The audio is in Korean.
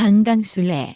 강강술래.